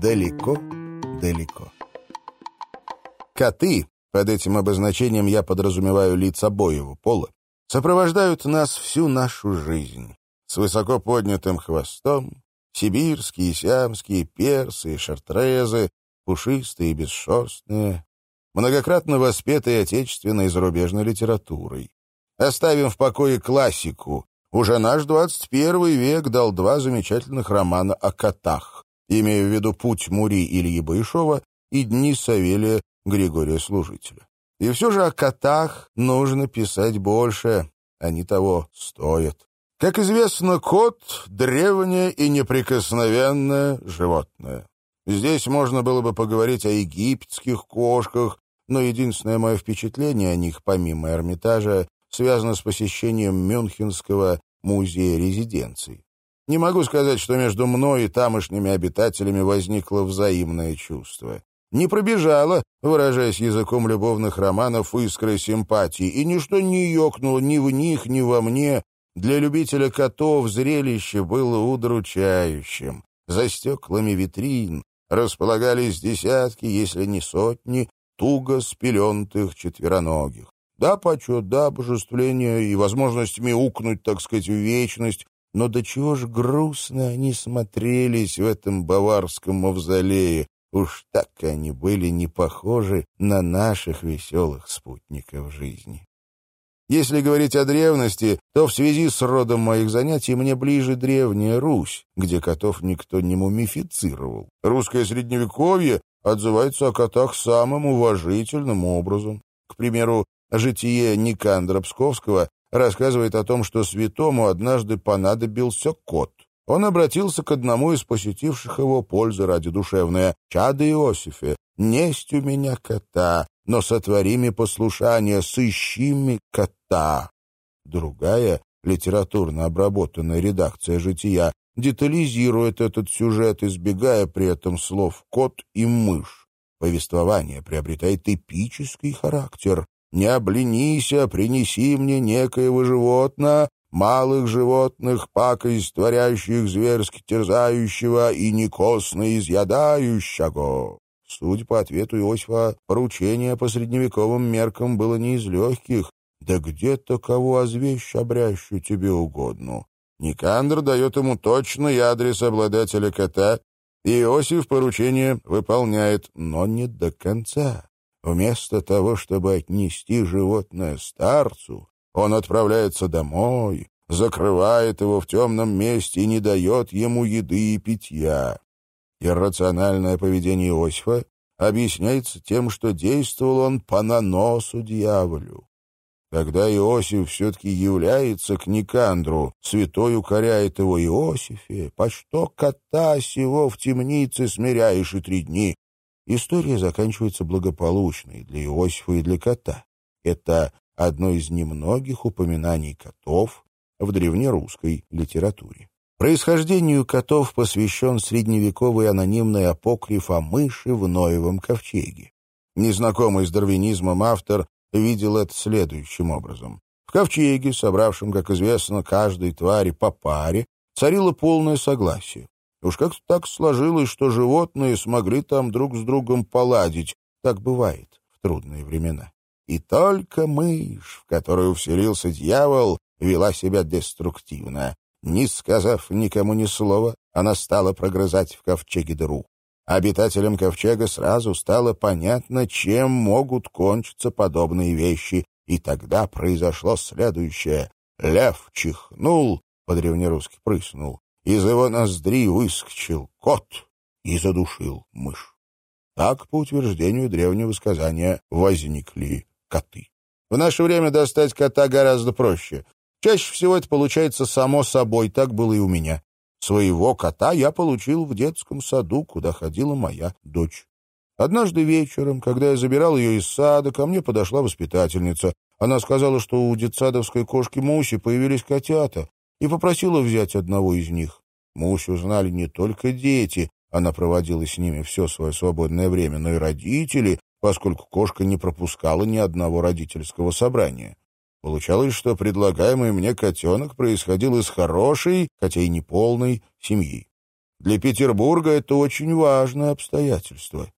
далеко-далеко. Коты, под этим обозначением я подразумеваю лиц обоего пола, сопровождают нас всю нашу жизнь. С высоко поднятым хвостом, сибирские, сиамские, персы шартрезы, пушистые бесшерстные, многократно воспетые отечественной и зарубежной литературой. Оставим в покое классику. Уже наш 21 век дал два замечательных романа о котах, имея в виду «Путь Мури» Ильи Баишова и «Дни Савелия» Григория Служителя. И все же о котах нужно писать больше, они того стоят. Как известно, кот — древнее и неприкосновенное животное. Здесь можно было бы поговорить о египетских кошках, но единственное мое впечатление о них, помимо Эрмитажа, связано с посещением Мюнхенского музея резиденций. Не могу сказать, что между мной и тамошними обитателями возникло взаимное чувство не пробежала, выражаясь языком любовных романов, искры симпатии, и ничто не ёкнуло ни в них, ни во мне. Для любителя котов зрелище было удручающим. За стеклами витрин располагались десятки, если не сотни, туго спеленутых четвероногих. Да, почет, да, обожествление и возможность мяукнуть, так сказать, в вечность, но до чего ж грустно они смотрелись в этом баварском мавзолее, Уж так они были не похожи на наших веселых спутников жизни. Если говорить о древности, то в связи с родом моих занятий мне ближе древняя Русь, где котов никто не мумифицировал. Русское средневековье отзывается о котах самым уважительным образом. К примеру, житие Никандра Псковского рассказывает о том, что святому однажды понадобился кот. Он обратился к одному из посетивших его пользы ради душевное. «Чадо Иосифе, несть у меня кота, но сотвори ми послушание, сыщи ми кота». Другая, литературно обработанная редакция «Жития» детализирует этот сюжет, избегая при этом слов «кот» и «мышь». Повествование приобретает эпический характер. «Не обленися, принеси мне некоего животного, малых животных, пакость творящих зверски терзающего и некосно изъядающего. Судя по ответу Иосифа, поручение по средневековым меркам было не из легких. Да где-то кого озвещ обрящу тебе угодно. Никандр дает ему точный адрес обладателя кота, и Иосиф поручение выполняет, но не до конца. Вместо того, чтобы отнести животное старцу, он отправляется домой, закрывает его в темном месте и не дает ему еды и питья. Иррациональное поведение Иосифа объясняется тем, что действовал он по наносу дьяволю. Когда Иосиф все-таки является к Никандру, святой укоряет его Иосифе, по что кота сего в темнице смиряешь и три дни. История заканчивается благополучно и для Иосифа, и для кота. Это одно из немногих упоминаний котов в древнерусской литературе. Происхождению котов посвящен средневековый анонимный апокриф о мыши в Ноевом ковчеге. Незнакомый с дарвинизмом автор видел это следующим образом. В ковчеге, собравшем, как известно, каждой твари по паре, царило полное согласие. Уж как-то так сложилось, что животные смогли там друг с другом поладить. Так бывает в трудные времена. И только мышь, в которую вселился дьявол, вела себя деструктивно. Не сказав никому ни слова, она стала прогрызать в ковчеге дыру. Обитателям ковчега сразу стало понятно, чем могут кончиться подобные вещи, и тогда произошло следующее. Лев чихнул, по-древнерусски прыснул, из его ноздри выскочил кот и задушил мышь. Так, по утверждению древнего сказания, возникли коты. В наше время достать кота гораздо проще. Чаще всего это получается само собой, так было и у меня. Своего кота я получил в детском саду, куда ходила моя дочь. Однажды вечером, когда я забирал ее из сада, ко мне подошла воспитательница. Она сказала, что у детсадовской кошки Муси появились котята, и попросила взять одного из них. Мусю знали не только дети, она проводила с ними все свое свободное время, но и родители, поскольку кошка не пропускала ни одного родительского собрания. Получалось, что предлагаемый мне котенок происходил из хорошей, хотя и неполной, семьи. Для Петербурга это очень важное обстоятельство.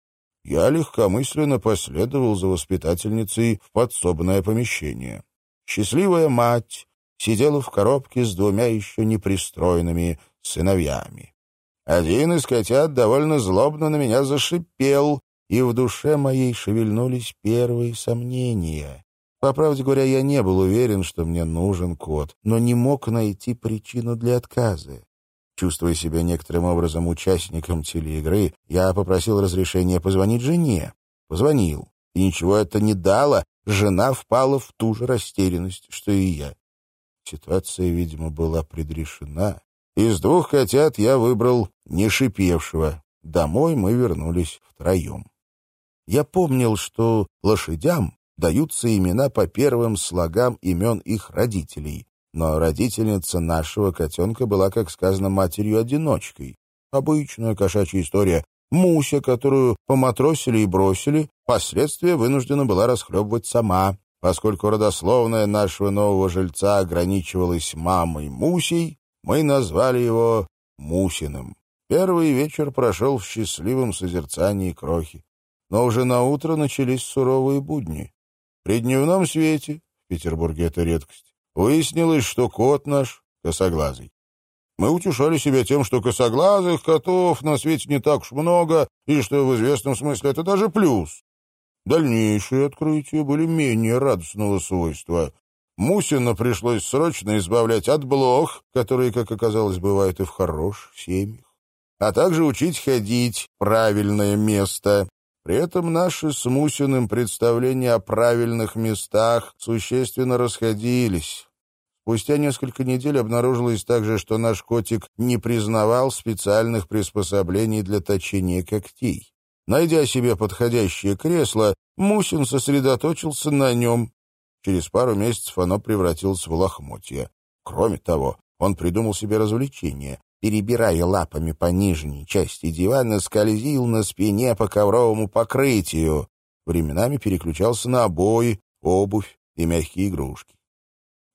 Я легкомысленно последовал за воспитательницей в подсобное помещение. Счастливая мать сидела в коробке с двумя еще непристроенными сыновьями. Один из котят довольно злобно на меня зашипел, и в душе моей шевельнулись первые сомнения. По правде говоря, я не был уверен, что мне нужен кот, но не мог найти причину для отказа. Чувствуя себя некоторым образом участником телеигры, я попросил разрешения позвонить жене. Позвонил. И ничего это не дало. Жена впала в ту же растерянность, что и я. Ситуация, видимо, была предрешена. Из двух котят я выбрал не шипевшего. Домой мы вернулись втроем. Я помнил, что лошадям даются имена по первым слогам имен их родителей, но родительница нашего котенка была, как сказано, матерью-одиночкой. Обычная кошачья история. Муся, которую поматросили и бросили, последствия вынуждена была расхлебывать сама. Поскольку родословная нашего нового жильца ограничивалась мамой Мусей, мы назвали его Мусиным. Первый вечер прошел в счастливом созерцании крохи. Но уже на утро начались суровые будни. При дневном свете, в Петербурге это редкость, Выяснилось, что кот наш косоглазый. Мы утешали себя тем, что косоглазых котов на свете не так уж много, и что в известном смысле это даже плюс. Дальнейшие открытия были менее радостного свойства. Мусина пришлось срочно избавлять от блох, которые, как оказалось, бывают и в хороших семьях, а также учить ходить правильное место. При этом наши с Мусиным представления о правильных местах существенно расходились. Спустя несколько недель обнаружилось также, что наш котик не признавал специальных приспособлений для точения когтей. Найдя себе подходящее кресло, Мусин сосредоточился на нем. Через пару месяцев оно превратилось в лохмотье. Кроме того, он придумал себе развлечение перебирая лапами по нижней части дивана, скользил на спине по ковровому покрытию. Временами переключался на обои, обувь и мягкие игрушки.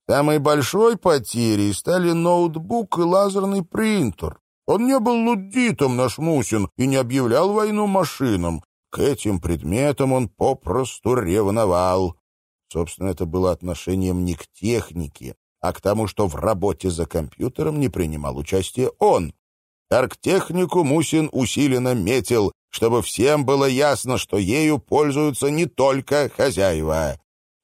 Самой большой потерей стали ноутбук и лазерный принтер. Он не был луддитом, наш Мусин, и не объявлял войну машинам. К этим предметам он попросту ревновал. Собственно, это было отношением не к технике, а к тому, что в работе за компьютером не принимал участие он. Арктехнику Мусин усиленно метил, чтобы всем было ясно, что ею пользуются не только хозяева.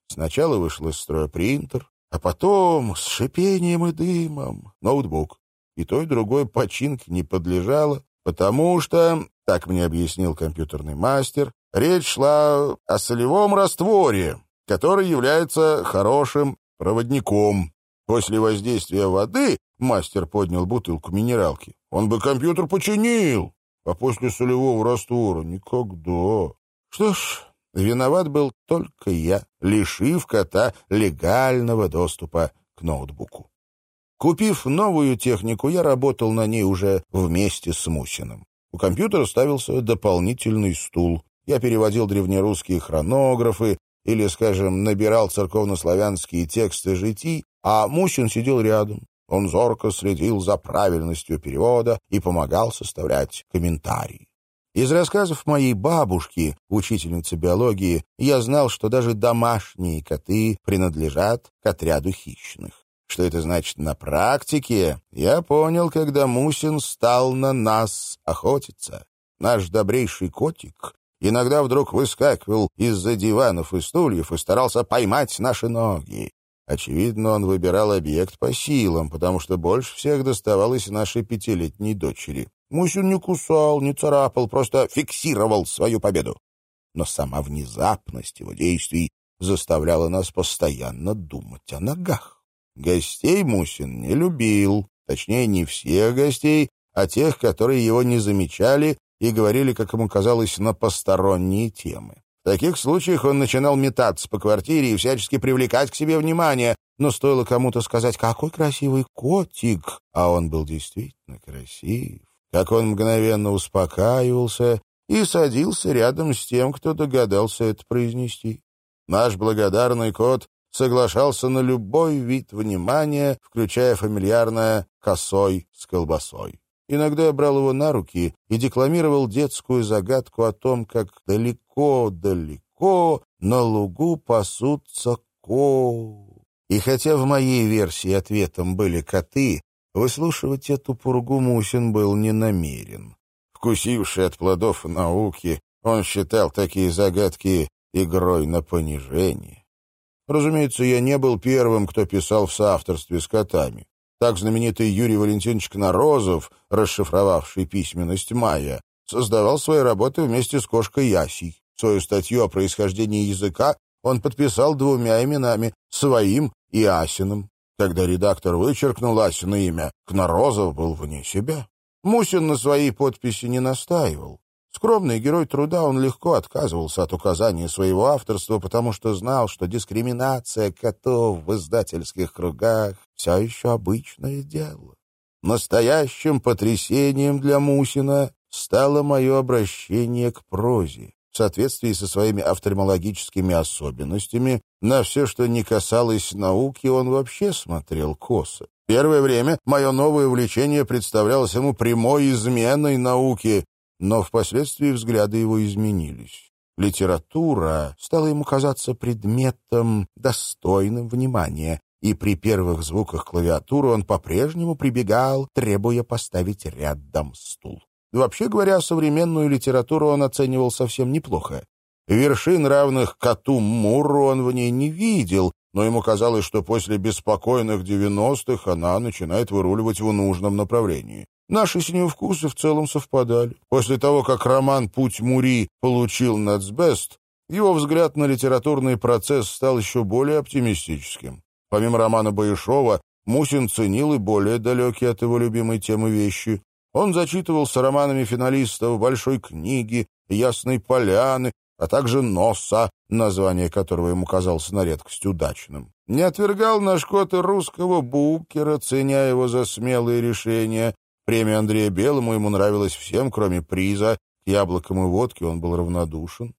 Сначала вышел из строя принтер, а потом с шипением и дымом ноутбук. И то, и другое починке не подлежало, потому что, так мне объяснил компьютерный мастер, речь шла о солевом растворе, который является хорошим проводником. После воздействия воды мастер поднял бутылку минералки. Он бы компьютер починил, а после солевого раствора никогда. Что ж, виноват был только я, лишив кота легального доступа к ноутбуку. Купив новую технику, я работал на ней уже вместе с Мусиным. У компьютера ставился дополнительный стул. Я переводил древнерусские хронографы или, скажем, набирал церковнославянские тексты житий, а Мусин сидел рядом. Он зорко следил за правильностью перевода и помогал составлять комментарии. Из рассказов моей бабушки, учительницы биологии, я знал, что даже домашние коты принадлежат к отряду хищных. Что это значит на практике, я понял, когда Мусин стал на нас охотиться. Наш добрейший котик иногда вдруг выскакивал из-за диванов и стульев и старался поймать наши ноги. Очевидно, он выбирал объект по силам, потому что больше всех доставалось нашей пятилетней дочери. Мусин не кусал, не царапал, просто фиксировал свою победу. Но сама внезапность его действий заставляла нас постоянно думать о ногах. Гостей Мусин не любил, точнее, не всех гостей, а тех, которые его не замечали и говорили, как ему казалось, на посторонние темы. В таких случаях он начинал метаться по квартире и всячески привлекать к себе внимание, но стоило кому-то сказать «какой красивый котик», а он был действительно красив, как он мгновенно успокаивался и садился рядом с тем, кто догадался это произнести. Наш благодарный кот соглашался на любой вид внимания, включая фамильярное «косой с колбасой». Иногда я брал его на руки и декламировал детскую загадку о том, как далеко-далеко на лугу пасутся ко. И хотя в моей версии ответом были коты, выслушивать эту пургу Мусин был не намерен. Вкусивший от плодов науки, он считал такие загадки игрой на понижение. Разумеется, я не был первым, кто писал в соавторстве с котами. Так знаменитый Юрий Валентинович Кнорозов, расшифровавший письменность Майя, создавал свои работы вместе с кошкой Ясей. Свою статью о происхождении языка он подписал двумя именами — своим и Асиным. Когда редактор вычеркнул Асина имя, Кнорозов был вне себя. Мусин на своей подписи не настаивал. Скромный герой труда, он легко отказывался от указания своего авторства, потому что знал, что дискриминация котов в издательских кругах все еще обычное дело. Настоящим потрясением для Мусина стало мое обращение к прозе. В соответствии со своими офтальмологическими особенностями, на все, что не касалось науки, он вообще смотрел косо. Первое время мое новое увлечение представлялось ему прямой изменой науки, но впоследствии взгляды его изменились. Литература стала ему казаться предметом, достойным внимания, и при первых звуках клавиатуры он по-прежнему прибегал, требуя поставить рядом стул. Вообще говоря, современную литературу он оценивал совсем неплохо. Вершин, равных коту Мурру, он в ней не видел, но ему казалось, что после беспокойных девяностых она начинает выруливать в нужном направлении. Наши с ним вкусы в целом совпадали. После того, как роман «Путь Мури» получил нацбест, его взгляд на литературный процесс стал еще более оптимистическим. Помимо романа Баишова, Мусин ценил и более далекие от его любимой темы вещи. Он зачитывался романами финалистов «Большой книги», «Ясной поляны», а также «Носа», название которого ему казалось на редкость удачным. Не отвергал наш кот и русского букера, ценя его за смелые решения, Премия Андрея Белому ему нравилась всем, кроме приза. К яблокам и водке он был равнодушен.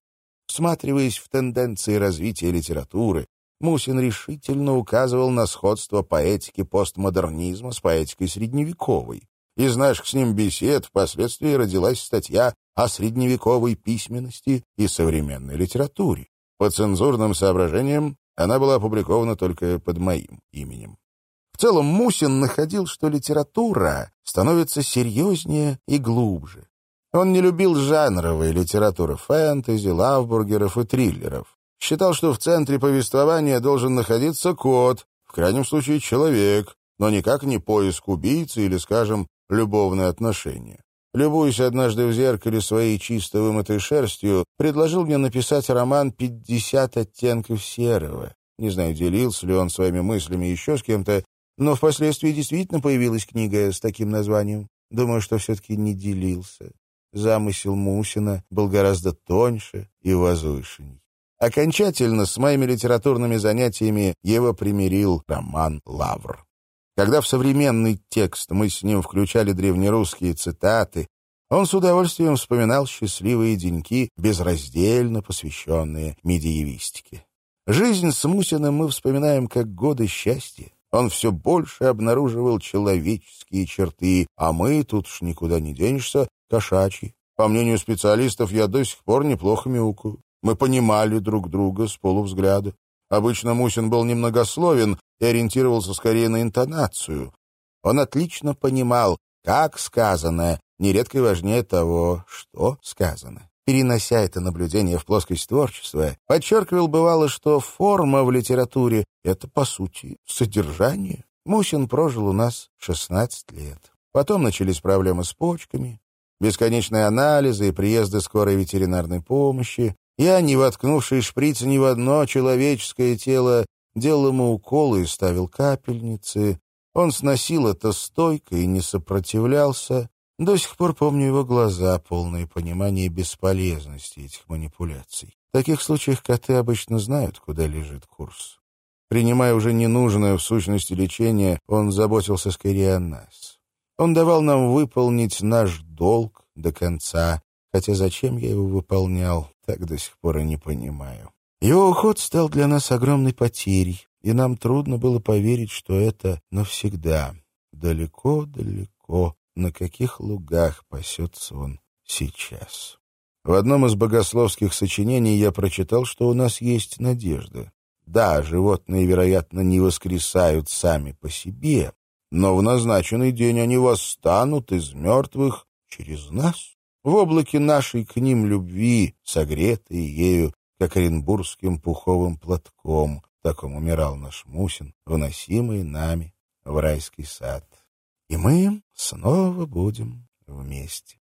Всматриваясь в тенденции развития литературы, Мусин решительно указывал на сходство поэтики постмодернизма с поэтикой средневековой. Из наших с ним бесед впоследствии родилась статья о средневековой письменности и современной литературе. По цензурным соображениям она была опубликована только под моим именем. В целом Мусин находил, что литература становится серьезнее и глубже. Он не любил жанровой литературы фэнтези, лавбургеров и триллеров. Считал, что в центре повествования должен находиться кот, в крайнем случае человек, но никак не поиск убийцы или, скажем, любовные отношения. Любуясь однажды в зеркале своей чисто вымытой шерстью, предложил мне написать роман «Пятьдесят оттенков серого». Не знаю, делился ли он своими мыслями еще с кем-то, но впоследствии действительно появилась книга с таким названием. Думаю, что все-таки не делился. Замысел Мусина был гораздо тоньше и возвышенней. Окончательно с моими литературными занятиями его примирил роман «Лавр». Когда в современный текст мы с ним включали древнерусские цитаты, он с удовольствием вспоминал счастливые деньки, безраздельно посвященные медиевистике. Жизнь с Мусиным мы вспоминаем как годы счастья, он все больше обнаруживал человеческие черты, а мы, тут уж никуда не денешься, кошачьи. По мнению специалистов, я до сих пор неплохо мяукаю. Мы понимали друг друга с полувзгляда. Обычно Мусин был немногословен и ориентировался скорее на интонацию. Он отлично понимал, как сказанное нередко важнее того, что сказано перенося это наблюдение в плоскость творчества, подчеркивал бывало, что форма в литературе — это, по сути, содержание. Мусин прожил у нас 16 лет. Потом начались проблемы с почками, бесконечные анализы и приезды скорой ветеринарной помощи. Я, не воткнувший шприц ни в одно человеческое тело, делал ему уколы и ставил капельницы. Он сносил это стойко и не сопротивлялся. До сих пор помню его глаза, полные понимания бесполезности этих манипуляций. В таких случаях коты обычно знают, куда лежит курс. Принимая уже ненужное в сущности лечение, он заботился скорее о нас. Он давал нам выполнить наш долг до конца, хотя зачем я его выполнял, так до сих пор и не понимаю. Его уход стал для нас огромной потерей, и нам трудно было поверить, что это навсегда, далеко-далеко на каких лугах пасется он сейчас. В одном из богословских сочинений я прочитал, что у нас есть надежда. Да, животные, вероятно, не воскресают сами по себе, но в назначенный день они восстанут из мертвых через нас. В облаке нашей к ним любви, согретой ею, как оренбургским пуховым платком, таком умирал наш Мусин, выносимый нами в райский сад. И мы снова будем вместе.